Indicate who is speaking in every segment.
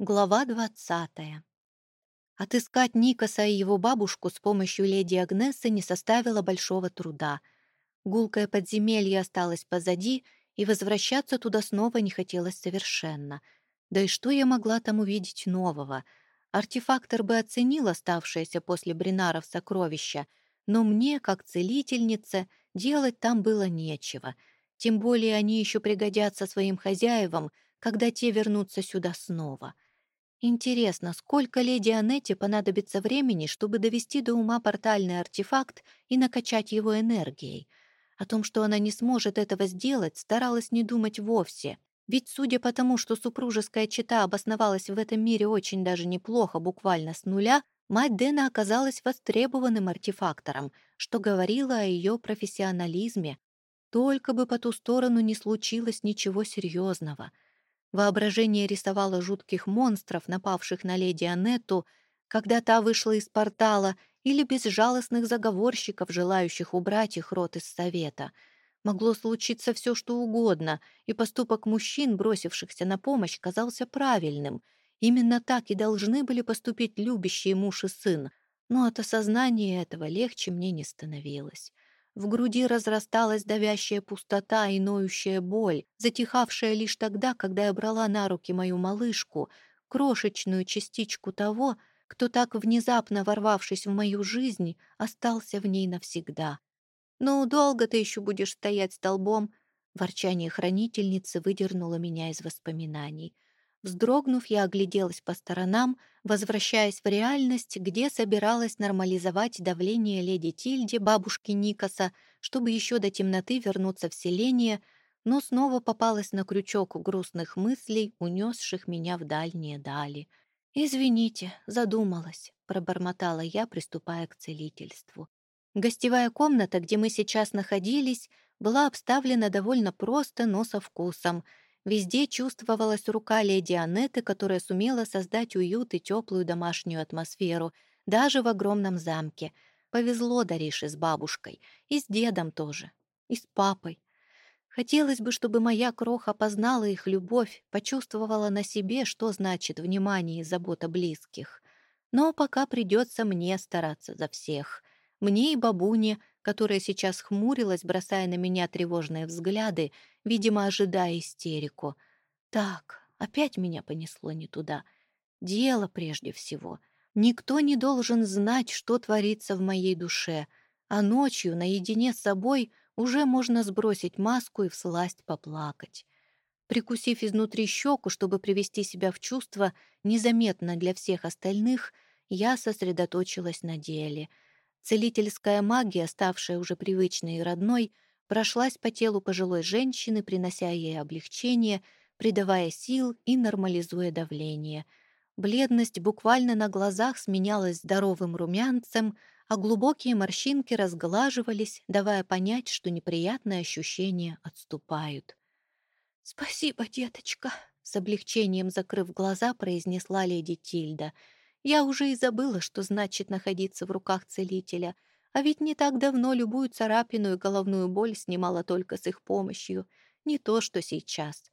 Speaker 1: Глава двадцатая. Отыскать Никаса и его бабушку с помощью леди Агнесы не составило большого труда. Гулкое подземелье осталось позади, и возвращаться туда снова не хотелось совершенно. Да и что я могла там увидеть нового? Артефактор бы оценил оставшееся после Бринаров сокровища, но мне, как целительнице, делать там было нечего. Тем более они еще пригодятся своим хозяевам, когда те вернутся сюда снова — Интересно, сколько леди Анетте понадобится времени, чтобы довести до ума портальный артефакт и накачать его энергией? О том, что она не сможет этого сделать, старалась не думать вовсе. Ведь, судя по тому, что супружеская чета обосновалась в этом мире очень даже неплохо, буквально с нуля, мать Дэна оказалась востребованным артефактором, что говорило о ее профессионализме. Только бы по ту сторону не случилось ничего серьезного — Воображение рисовало жутких монстров, напавших на леди Анетту, когда та вышла из портала, или безжалостных заговорщиков, желающих убрать их рот из совета. Могло случиться все, что угодно, и поступок мужчин, бросившихся на помощь, казался правильным. Именно так и должны были поступить любящие муж и сын. Но от осознания этого легче мне не становилось. В груди разрасталась давящая пустота и ноющая боль, затихавшая лишь тогда, когда я брала на руки мою малышку, крошечную частичку того, кто так внезапно ворвавшись в мою жизнь, остался в ней навсегда. «Ну, долго ты еще будешь стоять столбом?» Ворчание хранительницы выдернуло меня из воспоминаний — Вздрогнув, я огляделась по сторонам, возвращаясь в реальность, где собиралась нормализовать давление леди Тильди, бабушки Никаса, чтобы еще до темноты вернуться в селение, но снова попалась на крючок грустных мыслей, унесших меня в дальние дали. «Извините, задумалась», — пробормотала я, приступая к целительству. Гостевая комната, где мы сейчас находились, была обставлена довольно просто, но со вкусом — Везде чувствовалась рука леди Анетты, которая сумела создать уют и теплую домашнюю атмосферу, даже в огромном замке. Повезло Дарише с бабушкой, и с дедом тоже, и с папой. Хотелось бы, чтобы моя кроха познала их любовь, почувствовала на себе, что значит внимание и забота близких. Но пока придется мне стараться за всех. Мне и бабуне, которая сейчас хмурилась, бросая на меня тревожные взгляды, видимо, ожидая истерику. Так, опять меня понесло не туда. Дело прежде всего. Никто не должен знать, что творится в моей душе, а ночью, наедине с собой, уже можно сбросить маску и всласть поплакать. Прикусив изнутри щеку, чтобы привести себя в чувство, незаметно для всех остальных, я сосредоточилась на деле — Целительская магия, ставшая уже привычной и родной, прошлась по телу пожилой женщины, принося ей облегчение, придавая сил и нормализуя давление. Бледность буквально на глазах сменялась здоровым румянцем, а глубокие морщинки разглаживались, давая понять, что неприятные ощущения отступают. «Спасибо, деточка», — с облегчением закрыв глаза, произнесла леди Тильда — я уже и забыла, что значит находиться в руках целителя, а ведь не так давно любую царапину и головную боль снимала только с их помощью, не то что сейчас.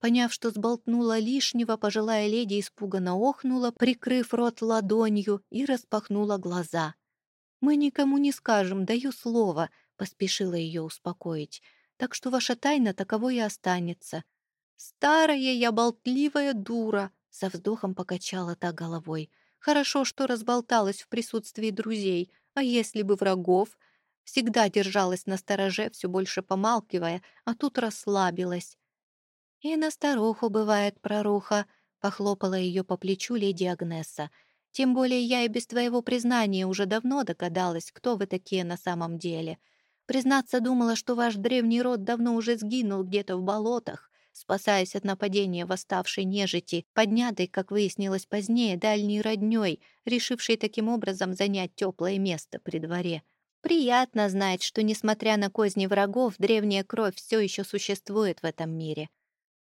Speaker 1: Поняв, что сболтнула лишнего, пожилая леди испуганно охнула, прикрыв рот ладонью, и распахнула глаза. «Мы никому не скажем, даю слово», — поспешила ее успокоить, «так что ваша тайна таковой и останется». «Старая я болтливая дура», со вздохом покачала та головой. Хорошо, что разболталась в присутствии друзей, а если бы врагов? Всегда держалась на стороже, все больше помалкивая, а тут расслабилась. «И на старуху бывает проруха», — похлопала ее по плечу леди Агнеса. «Тем более я и без твоего признания уже давно догадалась, кто вы такие на самом деле. Признаться, думала, что ваш древний род давно уже сгинул где-то в болотах, спасаясь от нападения восставшей нежити, поднятой, как выяснилось позднее, дальней роднёй, решившей таким образом занять теплое место при дворе. Приятно знать, что, несмотря на козни врагов, древняя кровь все еще существует в этом мире.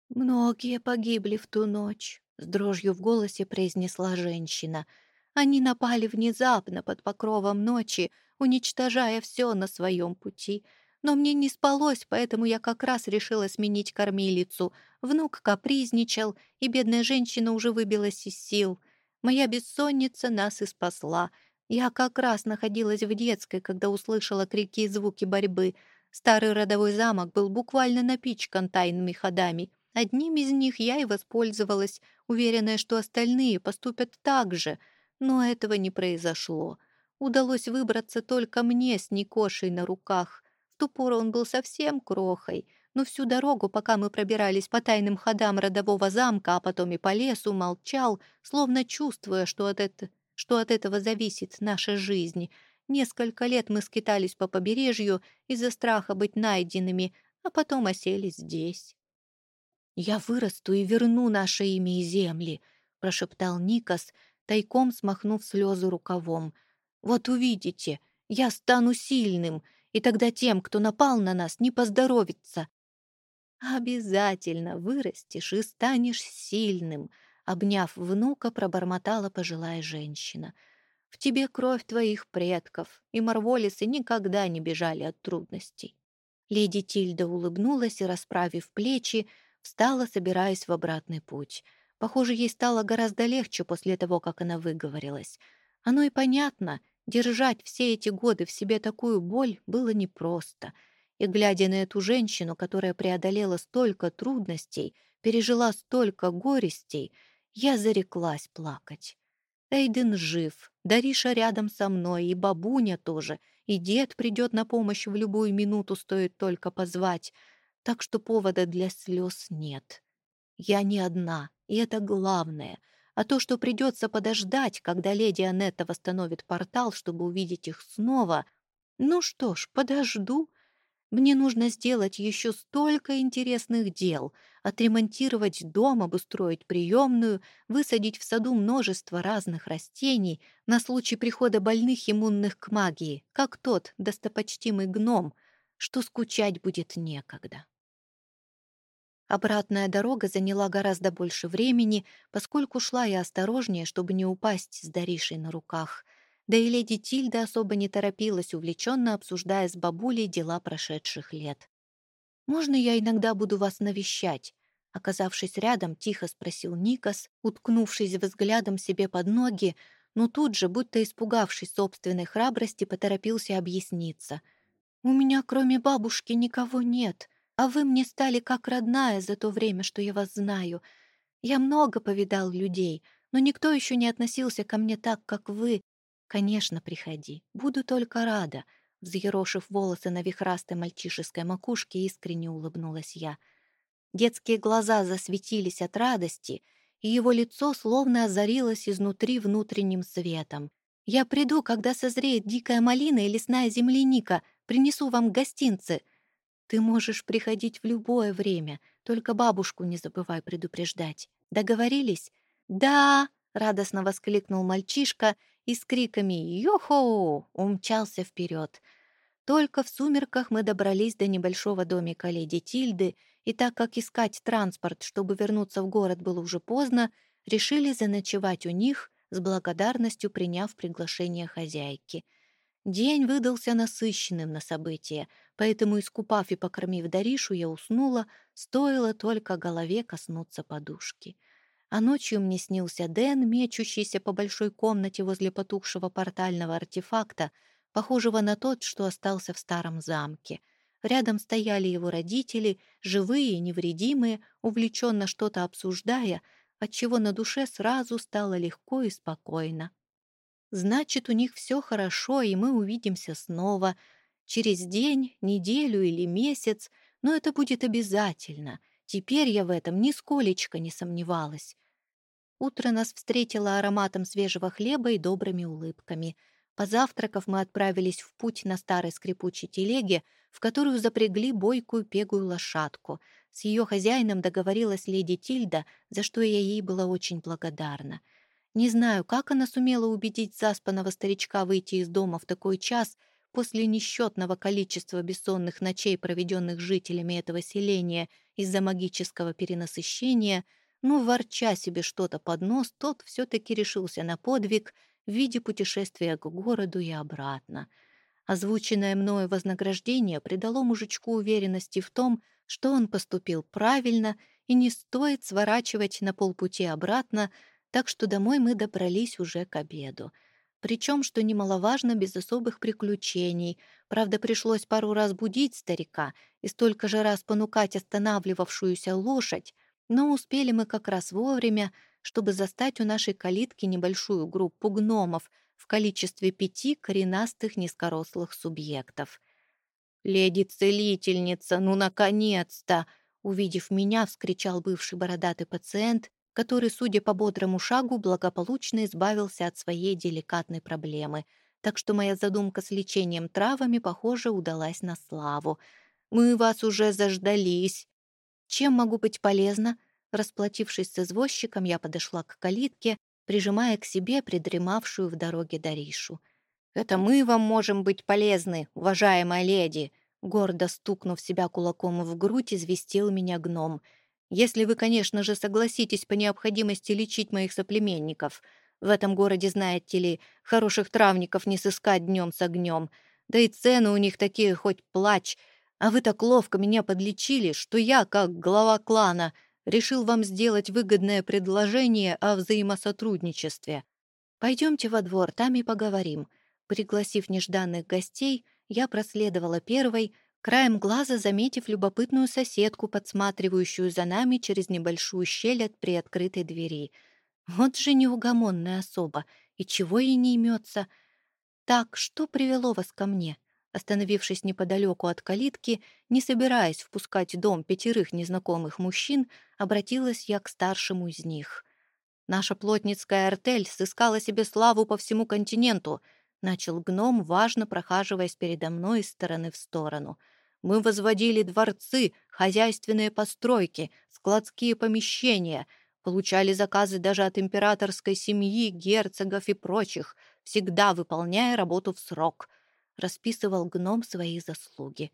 Speaker 1: «Многие погибли в ту ночь», — с дрожью в голосе произнесла женщина. «Они напали внезапно под покровом ночи, уничтожая все на своем пути. Но мне не спалось, поэтому я как раз решила сменить кормилицу. Внук капризничал, и бедная женщина уже выбилась из сил. Моя бессонница нас и спасла. Я как раз находилась в детской, когда услышала крики и звуки борьбы. Старый родовой замок был буквально напичкан тайными ходами. Одним из них я и воспользовалась, уверенная, что остальные поступят так же. Но этого не произошло. Удалось выбраться только мне с Никошей на руках. Ту пору он был совсем крохой, но всю дорогу, пока мы пробирались по тайным ходам родового замка, а потом и по лесу, молчал, словно чувствуя, что от, это, что от этого зависит наша жизнь. Несколько лет мы скитались по побережью из-за страха быть найденными, а потом осели здесь. «Я вырасту и верну наше имя и земли», — прошептал Никас, тайком смахнув слезы рукавом. «Вот увидите, я стану сильным, и тогда тем, кто напал на нас, не поздоровится». «Обязательно вырастешь и станешь сильным», — обняв внука, пробормотала пожилая женщина. «В тебе кровь твоих предков, и марволисы никогда не бежали от трудностей». Леди Тильда улыбнулась и, расправив плечи, встала, собираясь в обратный путь. Похоже, ей стало гораздо легче после того, как она выговорилась. Оно и понятно, держать все эти годы в себе такую боль было непросто. И, глядя на эту женщину, которая преодолела столько трудностей, пережила столько горестей, я зареклась плакать. Эйден жив, Дариша рядом со мной, и бабуня тоже, и дед придет на помощь в любую минуту, стоит только позвать — так что повода для слез нет. Я не одна, и это главное. А то, что придется подождать, когда леди Анетта восстановит портал, чтобы увидеть их снова... Ну что ж, подожду. Мне нужно сделать еще столько интересных дел. Отремонтировать дом, обустроить приемную, высадить в саду множество разных растений на случай прихода больных иммунных к магии, как тот достопочтимый гном, что скучать будет некогда. Обратная дорога заняла гораздо больше времени, поскольку шла я осторожнее, чтобы не упасть с Даришей на руках. Да и леди Тильда особо не торопилась, увлеченно обсуждая с бабулей дела прошедших лет. «Можно я иногда буду вас навещать?» Оказавшись рядом, тихо спросил Никас, уткнувшись взглядом себе под ноги, но тут же, будто испугавшись собственной храбрости, поторопился объясниться. «У меня кроме бабушки никого нет а вы мне стали как родная за то время, что я вас знаю. Я много повидал людей, но никто еще не относился ко мне так, как вы. Конечно, приходи, буду только рада». Взъерошив волосы на вихрастой мальчишеской макушке, искренне улыбнулась я. Детские глаза засветились от радости, и его лицо словно озарилось изнутри внутренним светом. «Я приду, когда созреет дикая малина и лесная земляника, принесу вам гостинцы», ты можешь приходить в любое время, только бабушку не забывай предупреждать. Договорились? Да! радостно воскликнул мальчишка и с криками «Йохо!» умчался вперед. Только в сумерках мы добрались до небольшого домика леди Тильды, и так как искать транспорт, чтобы вернуться в город, было уже поздно, решили заночевать у них, с благодарностью приняв приглашение хозяйки — День выдался насыщенным на события, поэтому, искупав и покормив Даришу, я уснула, стоило только голове коснуться подушки. А ночью мне снился Дэн, мечущийся по большой комнате возле потухшего портального артефакта, похожего на тот, что остался в старом замке. Рядом стояли его родители, живые невредимые, увлеченно что-то обсуждая, отчего на душе сразу стало легко и спокойно. Значит, у них все хорошо, и мы увидимся снова. Через день, неделю или месяц, но это будет обязательно. Теперь я в этом нисколечко не сомневалась. Утро нас встретило ароматом свежего хлеба и добрыми улыбками. Позавтракав, мы отправились в путь на старой скрипучей телеге, в которую запрягли бойкую пегую лошадку. С ее хозяином договорилась леди Тильда, за что я ей была очень благодарна. Не знаю, как она сумела убедить заспанного старичка выйти из дома в такой час после несчетного количества бессонных ночей, проведенных жителями этого селения из-за магического перенасыщения, но, ворча себе что-то под нос, тот все-таки решился на подвиг в виде путешествия к городу и обратно. Озвученное мною вознаграждение придало мужичку уверенности в том, что он поступил правильно и не стоит сворачивать на полпути обратно, так что домой мы добрались уже к обеду. Причем, что немаловажно, без особых приключений. Правда, пришлось пару раз будить старика и столько же раз понукать останавливавшуюся лошадь, но успели мы как раз вовремя, чтобы застать у нашей калитки небольшую группу гномов в количестве пяти коренастых низкорослых субъектов. «Леди-целительница, ну, наконец-то!» Увидев меня, вскричал бывший бородатый пациент который, судя по бодрому шагу, благополучно избавился от своей деликатной проблемы. Так что моя задумка с лечением травами, похоже, удалась на славу. «Мы вас уже заждались!» «Чем могу быть полезна?» Расплатившись с извозчиком, я подошла к калитке, прижимая к себе придремавшую в дороге Даришу. «Это мы вам можем быть полезны, уважаемая леди!» Гордо стукнув себя кулаком в грудь, известил меня гном — если вы, конечно же, согласитесь по необходимости лечить моих соплеменников. В этом городе, знаете ли, хороших травников не сыскать днем с огнем. Да и цены у них такие, хоть плач. А вы так ловко меня подлечили, что я, как глава клана, решил вам сделать выгодное предложение о взаимосотрудничестве. Пойдемте во двор, там и поговорим. Пригласив нежданных гостей, я проследовала первой, краем глаза заметив любопытную соседку, подсматривающую за нами через небольшую щель от приоткрытой двери. Вот же неугомонная особа, и чего ей не имется. «Так, что привело вас ко мне?» Остановившись неподалеку от калитки, не собираясь впускать в дом пятерых незнакомых мужчин, обратилась я к старшему из них. «Наша плотницкая артель сыскала себе славу по всему континенту», — начал гном, важно прохаживаясь передо мной из стороны в сторону — мы возводили дворцы, хозяйственные постройки, складские помещения, получали заказы даже от императорской семьи, герцогов и прочих, всегда выполняя работу в срок. Расписывал гном свои заслуги.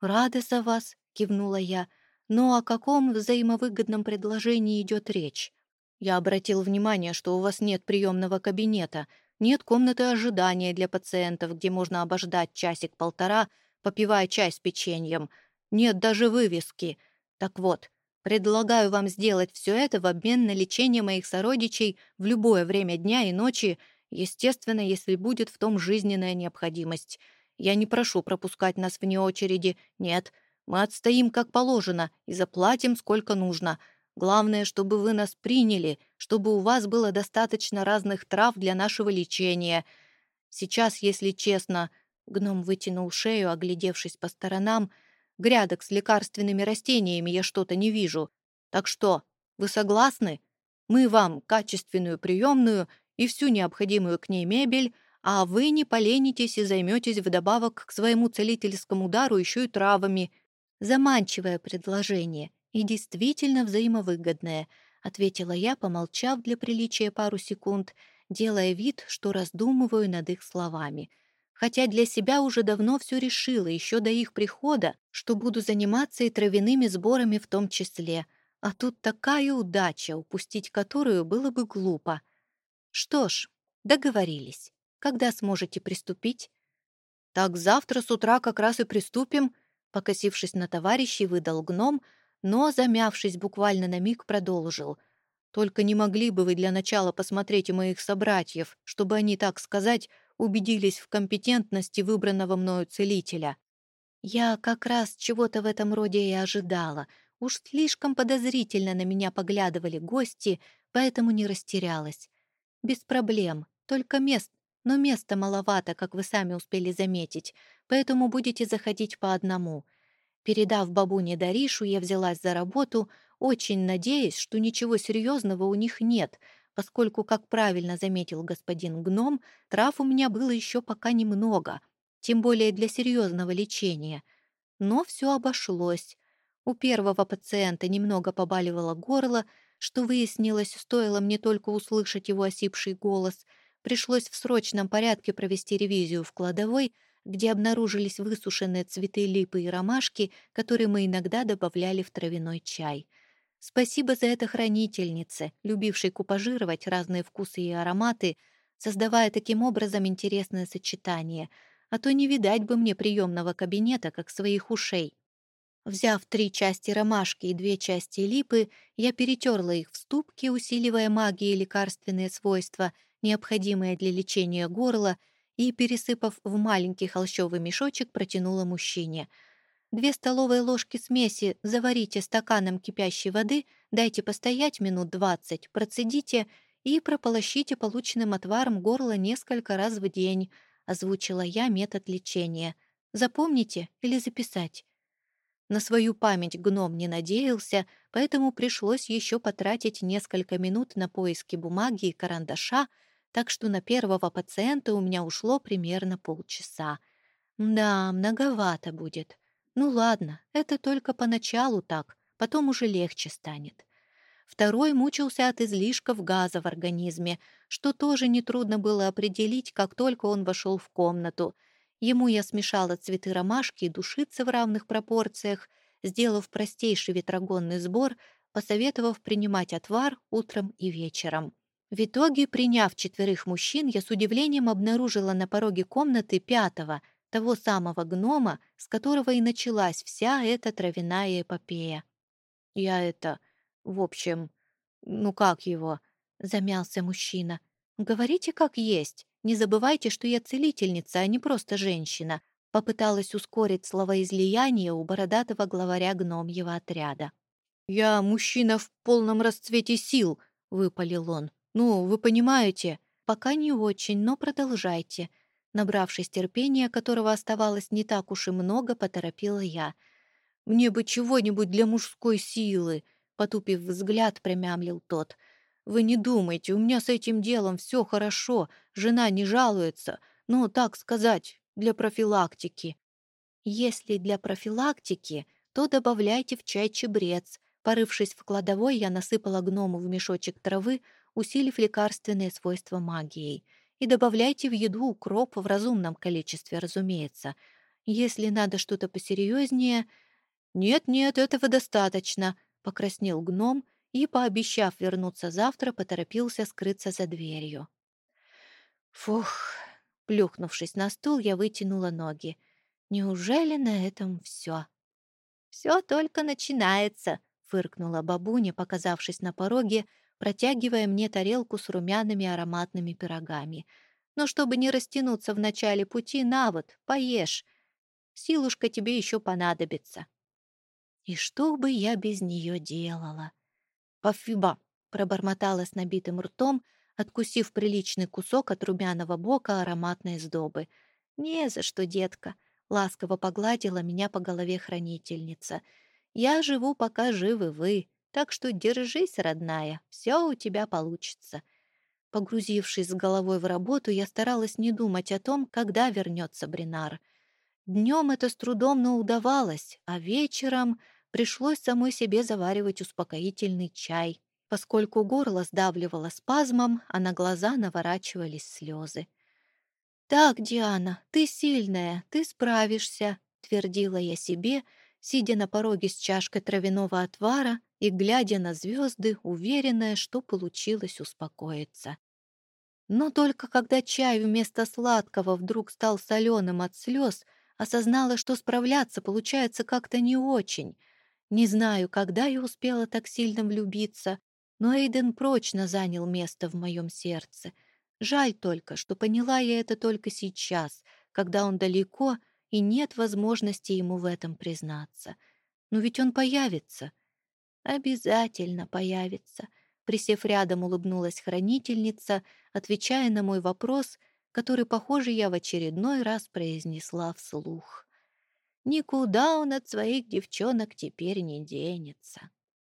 Speaker 1: «Рада за вас», — кивнула я. «Но о каком взаимовыгодном предложении идет речь?» Я обратил внимание, что у вас нет приемного кабинета, нет комнаты ожидания для пациентов, где можно обождать часик-полтора — попивая чай с печеньем. Нет даже вывески. Так вот, предлагаю вам сделать все это в обмен на лечение моих сородичей в любое время дня и ночи, естественно, если будет в том жизненная необходимость. Я не прошу пропускать нас вне очереди. Нет, мы отстоим как положено и заплатим сколько нужно. Главное, чтобы вы нас приняли, чтобы у вас было достаточно разных трав для нашего лечения. Сейчас, если честно, Гном вытянул шею, оглядевшись по сторонам. «Грядок с лекарственными растениями я что-то не вижу. Так что, вы согласны? Мы вам качественную приемную и всю необходимую к ней мебель, а вы не поленитесь и займетесь вдобавок к своему целительскому дару еще и травами. Заманчивое предложение и действительно взаимовыгодное», — ответила я, помолчав для приличия пару секунд, делая вид, что раздумываю над их словами — хотя для себя уже давно все решила, еще до их прихода, что буду заниматься и травяными сборами в том числе. А тут такая удача, упустить которую было бы глупо. Что ж, договорились. Когда сможете приступить? Так завтра с утра как раз и приступим, покосившись на товарищей, выдал гном, но, замявшись буквально на миг, продолжил. Только не могли бы вы для начала посмотреть у моих собратьев, чтобы они, так сказать, убедились в компетентности выбранного мною целителя. Я как раз чего-то в этом роде и ожидала. Уж слишком подозрительно на меня поглядывали гости, поэтому не растерялась. Без проблем, только мест, но места маловато, как вы сами успели заметить, поэтому будете заходить по одному. Передав бабуне Даришу, я взялась за работу, очень надеясь, что ничего серьезного у них нет — поскольку, как правильно заметил господин гном, трав у меня было еще пока немного, тем более для серьезного лечения. Но все обошлось. У первого пациента немного побаливало горло, что выяснилось, стоило мне только услышать его осипший голос. Пришлось в срочном порядке провести ревизию в кладовой, где обнаружились высушенные цветы липы и ромашки, которые мы иногда добавляли в травяной чай — Спасибо за это хранительнице, любившей купажировать разные вкусы и ароматы, создавая таким образом интересное сочетание. а то не видать бы мне приемного кабинета, как своих ушей. Взяв три части ромашки и две части липы, я перетерла их в ступке, усиливая магией лекарственные свойства, необходимые для лечения горла, и, пересыпав в маленький холщовый мешочек, протянула мужчине. «Две столовые ложки смеси заварите стаканом кипящей воды, дайте постоять минут двадцать, процедите и прополощите полученным отваром горло несколько раз в день», — озвучила я метод лечения. «Запомните или записать?» На свою память гном не надеялся, поэтому пришлось еще потратить несколько минут на поиски бумаги и карандаша, так что на первого пациента у меня ушло примерно полчаса. Да, многовато будет. Ну ладно, это только поначалу так, потом уже легче станет. Второй мучился от излишков газа в организме, что тоже нетрудно было определить, как только он вошел в комнату — Ему я смешала цветы ромашки и душицы в равных пропорциях, сделав простейший ветрогонный сбор, посоветовав принимать отвар утром и вечером. В итоге, приняв четверых мужчин, я с удивлением обнаружила на пороге комнаты пятого, того самого гнома, с которого и началась вся эта травяная эпопея. «Я это... в общем... ну как его?» — замялся мужчина. «Говорите, как есть. Не забывайте, что я целительница, а не просто женщина», попыталась ускорить словоизлияние у бородатого главаря гномьего отряда. «Я мужчина в полном расцвете сил», — выпалил он. «Ну, вы понимаете?» «Пока не очень, но продолжайте». Набравшись терпения, которого оставалось не так уж и много, поторопила я. «Мне бы чего-нибудь для мужской силы», — потупив взгляд, промямлил тот — вы не думайте, у меня с этим делом все хорошо, жена не жалуется. Ну, так сказать, для профилактики. Если для профилактики, то добавляйте в чай чебрец. Порывшись в кладовой, я насыпала гному в мешочек травы, усилив лекарственные свойства магией. И добавляйте в еду укроп в разумном количестве, разумеется. Если надо что-то посерьезнее... «Нет-нет, этого достаточно», — покраснел гном и, пообещав вернуться завтра, поторопился скрыться за дверью. Фух, плюхнувшись на стул, я вытянула ноги. Неужели на этом все? Все только начинается, фыркнула бабуня, показавшись на пороге, протягивая мне тарелку с румяными ароматными пирогами. Но чтобы не растянуться в начале пути, на вот, поешь. Силушка тебе еще понадобится. И что бы я без нее делала? «Пафиба!» — пробормотала с набитым ртом, откусив приличный кусок от румяного бока ароматной сдобы. «Не за что, детка!» — ласково погладила меня по голове хранительница. «Я живу, пока живы вы, так что держись, родная, все у тебя получится». Погрузившись с головой в работу, я старалась не думать о том, когда вернется Бринар. Днем это с трудом, но удавалось, а вечером пришлось самой себе заваривать успокоительный чай, поскольку горло сдавливало спазмом, а на глаза наворачивались слезы. «Так, Диана, ты сильная, ты справишься», — твердила я себе, сидя на пороге с чашкой травяного отвара и глядя на звезды, уверенная, что получилось успокоиться. Но только когда чай вместо сладкого вдруг стал соленым от слез, осознала, что справляться получается как-то не очень — не знаю, когда я успела так сильно влюбиться, но Эйден прочно занял место в моем сердце. Жаль только, что поняла я это только сейчас, когда он далеко и нет возможности ему в этом признаться. Но ведь он появится. Обязательно появится. Присев рядом, улыбнулась хранительница, отвечая на мой вопрос, который, похоже, я в очередной раз произнесла вслух. Никуда он от своих девчонок теперь не денется.